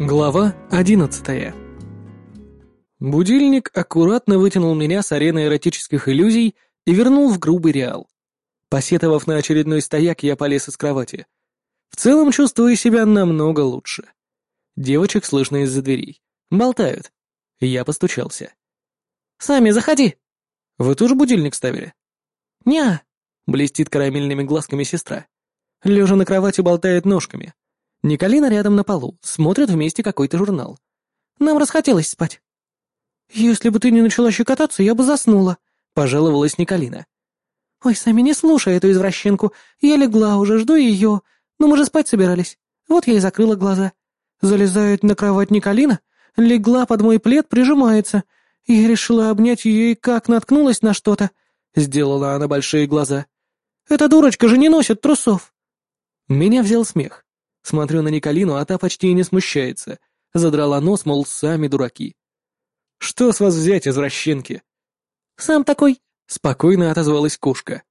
Глава одиннадцатая. Будильник аккуратно вытянул меня с арены эротических иллюзий и вернул в грубый реал. Посетовав на очередной стояк, я полез из кровати. В целом чувствую себя намного лучше. Девочек слышно из-за дверей. Болтают. Я постучался. «Сами заходи!» «Вы тоже будильник ставили?» «Не-а», блестит карамельными глазками сестра. Лежа на кровати болтает ножками. Николина рядом на полу, смотрит вместе какой-то журнал. «Нам расхотелось спать». «Если бы ты не начала щекотаться, я бы заснула», — пожаловалась Николина. «Ой, сами не слушай эту извращенку. Я легла уже, жду ее. Но мы же спать собирались. Вот я и закрыла глаза. Залезает на кровать Николина, легла под мой плед, прижимается. Я решила обнять ее и как наткнулась на что-то. Сделала она большие глаза. «Эта дурочка же не носит трусов!» Меня взял смех. Смотрю на Николину, а та почти и не смущается. Задрала нос, мол, сами дураки. «Что с вас взять, извращенки?» «Сам такой», — спокойно отозвалась кошка.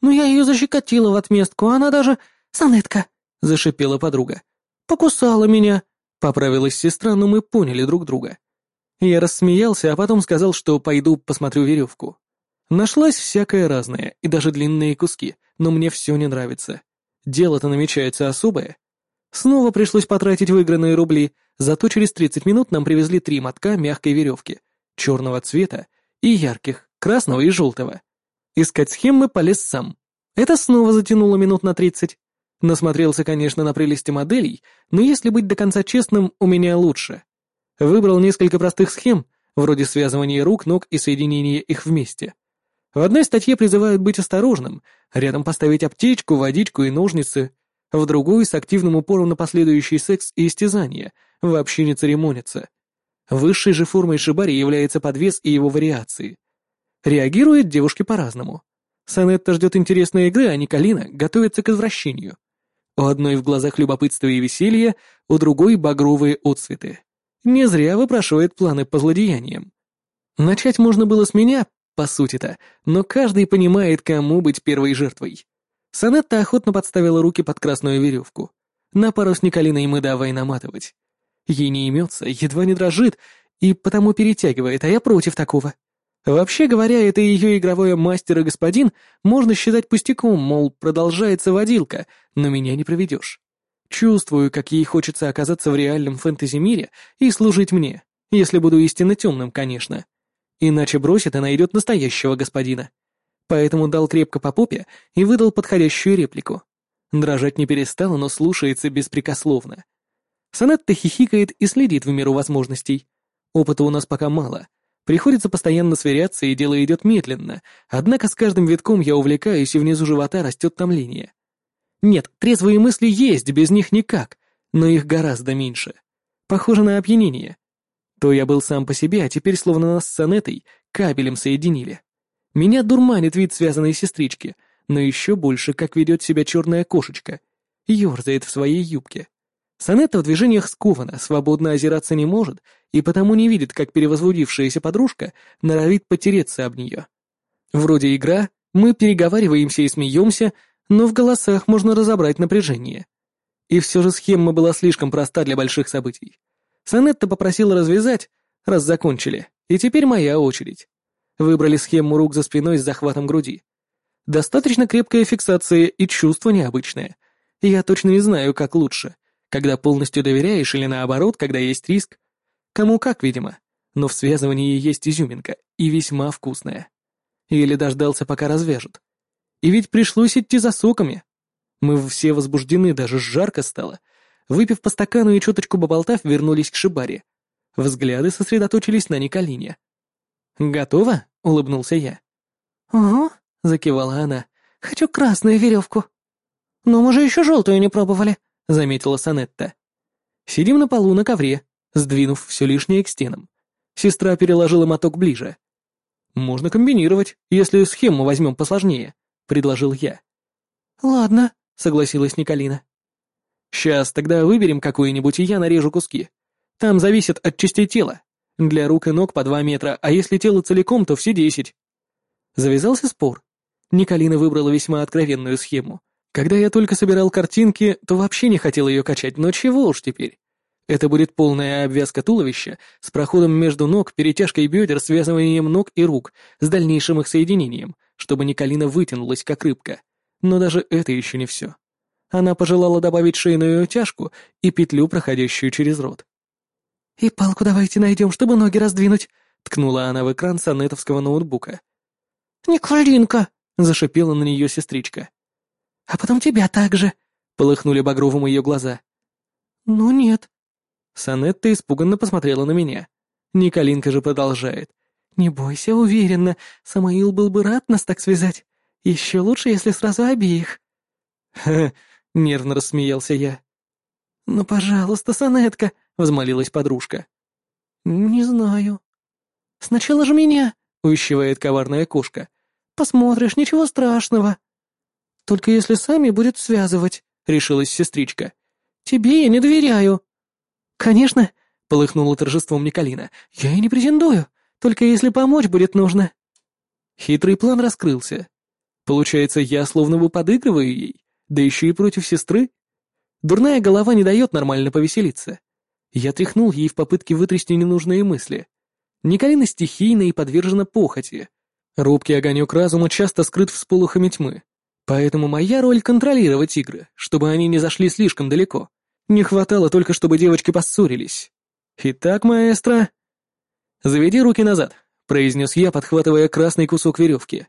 «Ну я ее защекотила в отместку, она даже... Санетка!» — зашипела подруга. «Покусала меня!» — поправилась сестра, но мы поняли друг друга. Я рассмеялся, а потом сказал, что пойду посмотрю веревку. Нашлась всякое разное, и даже длинные куски, но мне все не нравится. Дело-то намечается особое. Снова пришлось потратить выигранные рубли, зато через 30 минут нам привезли три мотка мягкой веревки, черного цвета и ярких, красного и желтого. Искать схемы полез сам. Это снова затянуло минут на 30. Насмотрелся, конечно, на прелести моделей, но если быть до конца честным, у меня лучше. Выбрал несколько простых схем, вроде связывания рук, ног и соединения их вместе. В одной статье призывают быть осторожным, рядом поставить аптечку, водичку и ножницы, в другой с активным упором на последующий секс и истязание, вообще не церемониться. Высшей же формой шибари является подвес и его вариации. Реагируют девушки по-разному. Санетта ждет интересной игры, а Николина готовится к извращению. У одной в глазах любопытство и веселье, у другой багровые отцветы. Не зря выпрашивает планы по злодеяниям. Начать можно было с меня, по сути-то, но каждый понимает, кому быть первой жертвой. Санетта охотно подставила руки под красную веревку. На пару с Николиной мы давай наматывать. Ей не имется, едва не дрожит, и потому перетягивает, а я против такого. Вообще говоря, это ее игровое мастер и господин можно считать пустяком, мол, продолжается водилка, но меня не проведешь. Чувствую, как ей хочется оказаться в реальном фэнтези-мире и служить мне, если буду истинно темным, конечно. Иначе бросит и найдет настоящего господина. Поэтому дал крепко по попе и выдал подходящую реплику. Дрожать не перестала, но слушается беспрекословно. Сонетта хихикает и следит в меру возможностей. Опыта у нас пока мало. Приходится постоянно сверяться, и дело идет медленно, однако с каждым витком я увлекаюсь, и внизу живота растет томление. Нет, трезвые мысли есть, без них никак, но их гораздо меньше. Похоже на опьянение. То я был сам по себе, а теперь словно нас с Сонетой кабелем соединили. Меня дурманит вид связанной сестрички, но еще больше, как ведет себя черная кошечка. Ёрзает в своей юбке. Сонетта в движениях скована, свободно озираться не может, и потому не видит, как перевозбудившаяся подружка норовит потереться об нее. Вроде игра, мы переговариваемся и смеемся, но в голосах можно разобрать напряжение. И все же схема была слишком проста для больших событий. Санетта попросила развязать, раз закончили, и теперь моя очередь. Выбрали схему рук за спиной с захватом груди. Достаточно крепкая фиксация и чувство необычное. Я точно не знаю, как лучше, когда полностью доверяешь или наоборот, когда есть риск. Кому как, видимо. Но в связывании есть изюминка, и весьма вкусная. Или дождался, пока развяжут. И ведь пришлось идти за соками. Мы все возбуждены, даже жарко стало, Выпив по стакану и чуточку поболтав, вернулись к Шибаре. Взгляды сосредоточились на Николине. «Готово?» — улыбнулся я. «Ого», — закивала она. «Хочу красную веревку». «Но мы же еще желтую не пробовали», — заметила Санетта. Сидим на полу на ковре, сдвинув все лишнее к стенам. Сестра переложила моток ближе. «Можно комбинировать, если схему возьмем посложнее», — предложил я. «Ладно», — согласилась Николина. Сейчас тогда выберем какую-нибудь, и я нарежу куски. Там зависит от частей тела. Для рук и ног по два метра, а если тело целиком, то все десять. Завязался спор. Николина выбрала весьма откровенную схему. Когда я только собирал картинки, то вообще не хотел ее качать, но чего уж теперь. Это будет полная обвязка туловища с проходом между ног, перетяжкой бедер, связыванием ног и рук, с дальнейшим их соединением, чтобы Николина вытянулась, как рыбка. Но даже это еще не все. Она пожелала добавить шейную утяжку и петлю, проходящую через рот. «И палку давайте найдем, чтобы ноги раздвинуть», — ткнула она в экран сонетовского ноутбука. «Николинка!» — зашипела на нее сестричка. «А потом тебя также», — полыхнули багровым ее глаза. «Ну нет», Санетта испуганно посмотрела на меня. Николинка же продолжает. «Не бойся, уверенно. Самоил был бы рад нас так связать. Еще лучше, если сразу обеих». «Ха-ха», — нервно рассмеялся я. «Ну, пожалуйста, Санетка», — взмолилась подружка. «Не знаю». «Сначала же меня», — увещевает коварная кошка. «Посмотришь, ничего страшного». «Только если сами будет связывать», — решилась сестричка. «Тебе я не доверяю». «Конечно», — полыхнула торжеством Николина. «Я и не претендую, только если помочь будет нужно». Хитрый план раскрылся. Получается, я словно бы подыгрываю ей, да еще и против сестры. Дурная голова не дает нормально повеселиться. Я тряхнул ей в попытке вытрясти ненужные мысли. Николина стихийна и подвержена похоти. Робкий огонек разума часто скрыт всполохами тьмы. Поэтому моя роль — контролировать игры, чтобы они не зашли слишком далеко. Не хватало только, чтобы девочки поссорились. Итак, маэстро... «Заведи руки назад», — произнес я, подхватывая красный кусок веревки.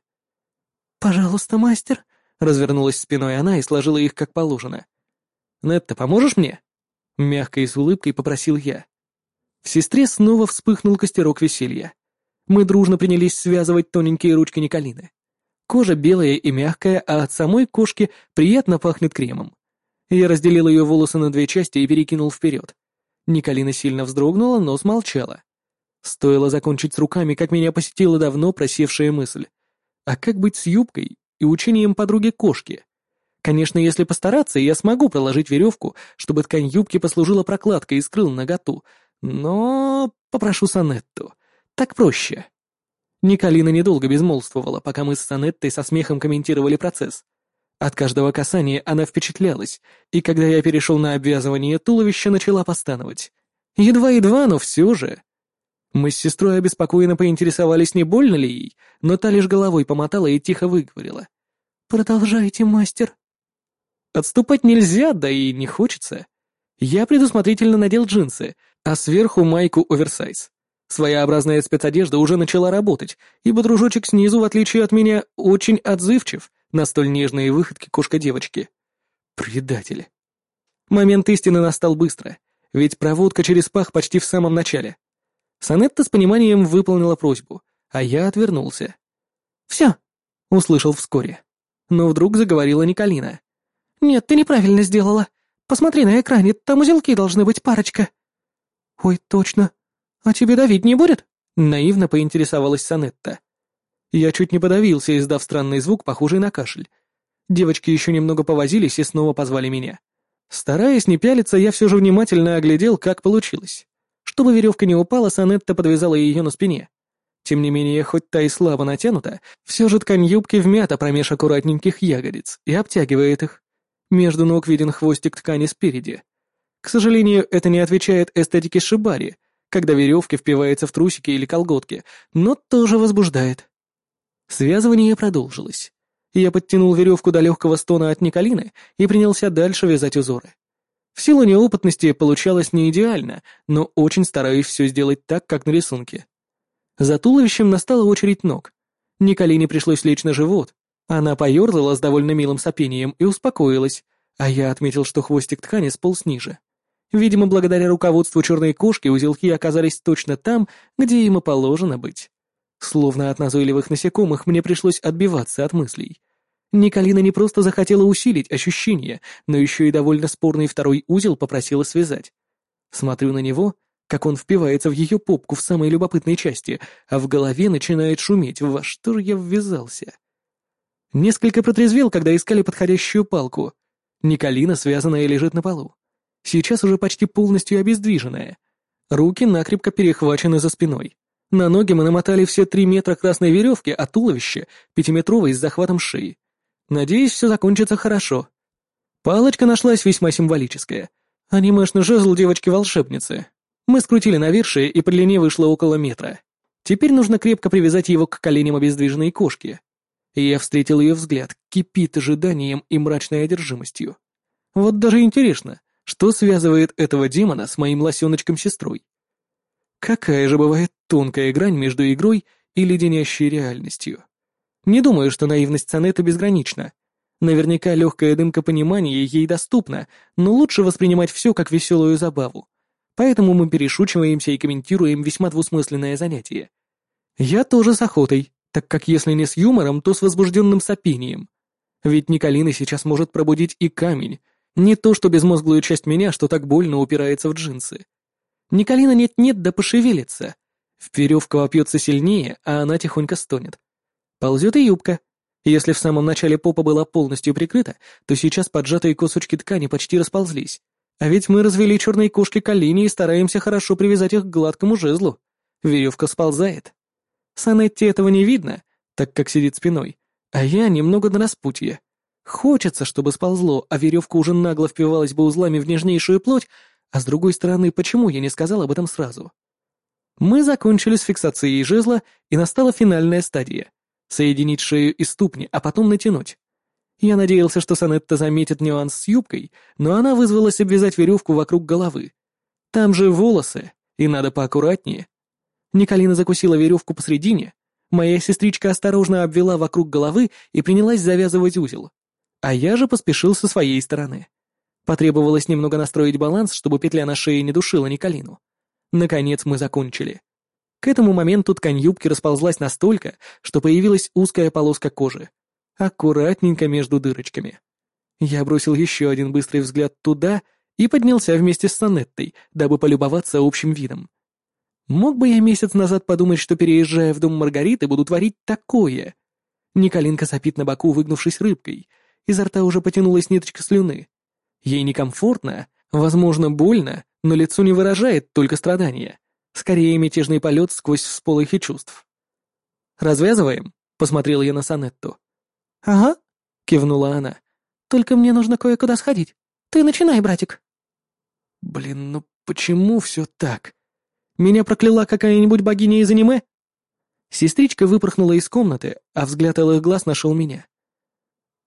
«Пожалуйста, мастер», — развернулась спиной она и сложила их как положено. «Нетта, поможешь мне?» Мягко и с улыбкой попросил я. В сестре снова вспыхнул костерок веселья. Мы дружно принялись связывать тоненькие ручки Николины. Кожа белая и мягкая, а от самой кошки приятно пахнет кремом. Я разделил ее волосы на две части и перекинул вперед. Николина сильно вздрогнула, но смолчала. Стоило закончить с руками, как меня посетила давно просевшая мысль. А как быть с юбкой и учением подруги-кошки? Конечно, если постараться, я смогу проложить веревку, чтобы ткань юбки послужила прокладкой и скрыла наготу. Но попрошу Санетту. Так проще. Николина недолго безмолвствовала, пока мы с Санеттой со смехом комментировали процесс. От каждого касания она впечатлялась, и когда я перешел на обвязывание туловища, начала постановать. Едва-едва, но все же. Мы с сестрой обеспокоенно поинтересовались, не больно ли ей, но та лишь головой помотала и тихо выговорила. «Продолжайте, мастер». Отступать нельзя, да и не хочется. Я предусмотрительно надел джинсы, а сверху майку оверсайз. Своеобразная спецодежда уже начала работать, ибо дружочек снизу, в отличие от меня, очень отзывчив на столь нежные выходки кошка-девочки. Предатель. Момент истины настал быстро, ведь проводка через пах почти в самом начале. Санетта с пониманием выполнила просьбу, а я отвернулся. «Все», — услышал вскоре. Но вдруг заговорила Николина. «Нет, ты неправильно сделала. Посмотри на экране, там узелки должны быть парочка». «Ой, точно. А тебе давить не будет?» — наивно поинтересовалась Санетта. Я чуть не подавился, издав странный звук, похожий на кашель. Девочки еще немного повозились и снова позвали меня. Стараясь не пялиться, я все же внимательно оглядел, как получилось. Чтобы веревка не упала, Санетта подвязала ее на спине. Тем не менее, хоть та и слабо натянута, все же ткань юбки вмята промеж аккуратненьких ягодиц и обтягивает их. Между ног виден хвостик ткани спереди. К сожалению, это не отвечает эстетике шибари, когда веревки впиваются в трусики или колготки, но тоже возбуждает. Связывание продолжилось. Я подтянул веревку до легкого стона от Николины и принялся дальше вязать узоры. В силу неопытности получалось не идеально, но очень стараюсь все сделать так, как на рисунке. За туловищем настала очередь ног. Николине пришлось лечь на живот. Она поерзала с довольно милым сопением и успокоилась, а я отметил, что хвостик ткани сполз ниже. Видимо, благодаря руководству черной кошки узелки оказались точно там, где им и положено быть. Словно от назойливых насекомых мне пришлось отбиваться от мыслей. Николина не просто захотела усилить ощущение, но еще и довольно спорный второй узел попросила связать. Смотрю на него, как он впивается в ее попку в самой любопытной части, а в голове начинает шуметь, во что же я ввязался. Несколько протрезвел, когда искали подходящую палку. Николина, связанная, лежит на полу. Сейчас уже почти полностью обездвиженная. Руки накрепко перехвачены за спиной. На ноги мы намотали все три метра красной веревки, а туловище — пятиметровой с захватом шеи. Надеюсь, все закончится хорошо. Палочка нашлась весьма символическая. Анимешный жезл девочки-волшебницы. Мы скрутили навершие, и по длине вышло около метра. Теперь нужно крепко привязать его к коленям обездвиженной кошки. Я встретил ее взгляд, кипит ожиданием и мрачной одержимостью. Вот даже интересно, что связывает этого демона с моим лосеночком-сестрой? Какая же бывает тонкая грань между игрой и леденящей реальностью? Не думаю, что наивность Сонета безгранична. Наверняка легкая дымка понимания ей доступна, но лучше воспринимать все как веселую забаву. Поэтому мы перешучиваемся и комментируем весьма двусмысленное занятие. Я тоже с охотой, так как если не с юмором, то с возбужденным сопением. Ведь Николина сейчас может пробудить и камень, не то что безмозглую часть меня, что так больно упирается в джинсы. Николина нет-нет да пошевелится. Веревка вопьется сильнее, а она тихонько стонет. Ползет и юбка. Если в самом начале попа была полностью прикрыта, то сейчас поджатые кусочки ткани почти расползлись. А ведь мы развели черные кошки колени и стараемся хорошо привязать их к гладкому жезлу. Веревка сползает. Санетти этого не видно, так как сидит спиной, а я немного на распутье. Хочется, чтобы сползло, а веревка уже нагло впивалась бы узлами в нежнейшую плоть, а с другой стороны, почему я не сказал об этом сразу? Мы закончили с фиксацией жезла, и настала финальная стадия соединить шею и ступни, а потом натянуть. Я надеялся, что Санетта заметит нюанс с юбкой, но она вызвалась обвязать веревку вокруг головы. Там же волосы, и надо поаккуратнее. Николина закусила веревку посредине, моя сестричка осторожно обвела вокруг головы и принялась завязывать узел. А я же поспешил со своей стороны. Потребовалось немного настроить баланс, чтобы петля на шее не душила Николину. Наконец мы закончили. К этому моменту ткань юбки расползлась настолько, что появилась узкая полоска кожи. Аккуратненько между дырочками. Я бросил еще один быстрый взгляд туда и поднялся вместе с Санеттой, дабы полюбоваться общим видом. Мог бы я месяц назад подумать, что, переезжая в дом Маргариты, буду творить такое. Николинка сопит на боку, выгнувшись рыбкой. Изо рта уже потянулась ниточка слюны. Ей некомфортно, возможно, больно, но лицо не выражает только страдания. Скорее, мятежный полет сквозь всполохи чувств. «Развязываем?» — посмотрел я на Санетту. «Ага», — кивнула она. «Только мне нужно кое-куда сходить. Ты начинай, братик». «Блин, ну почему все так? Меня прокляла какая-нибудь богиня из аниме?» Сестричка выпорхнула из комнаты, а взгляд алых глаз нашел меня.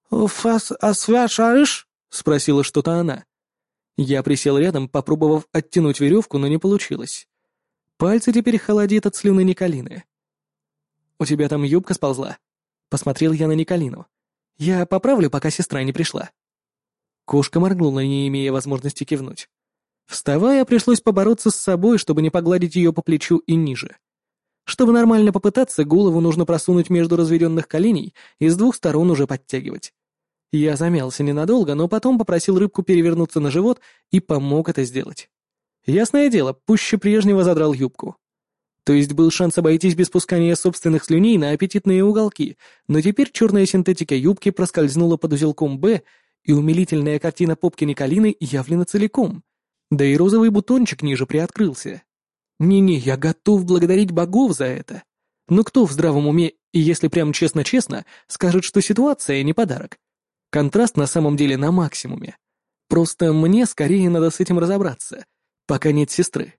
«Уфас асвяшарыш?» — спросила что-то она. Я присел рядом, попробовав оттянуть веревку, но не получилось. Пальцы теперь холодит от слюны Николины. «У тебя там юбка сползла?» Посмотрел я на Николину. «Я поправлю, пока сестра не пришла». Кошка моргнула, не имея возможности кивнуть. Вставая, пришлось побороться с собой, чтобы не погладить ее по плечу и ниже. Чтобы нормально попытаться, голову нужно просунуть между разведенных коленей и с двух сторон уже подтягивать. Я замялся ненадолго, но потом попросил рыбку перевернуться на живот и помог это сделать. Ясное дело, пуще прежнего задрал юбку. То есть был шанс обойтись без пускания собственных слюней на аппетитные уголки, но теперь черная синтетика юбки проскользнула под узелком «Б», и умилительная картина попки Николины явлена целиком. Да и розовый бутончик ниже приоткрылся. Не-не, я готов благодарить богов за это. Но кто в здравом уме, и если прям честно-честно, скажет, что ситуация не подарок? Контраст на самом деле на максимуме. Просто мне скорее надо с этим разобраться — пока нет сестры.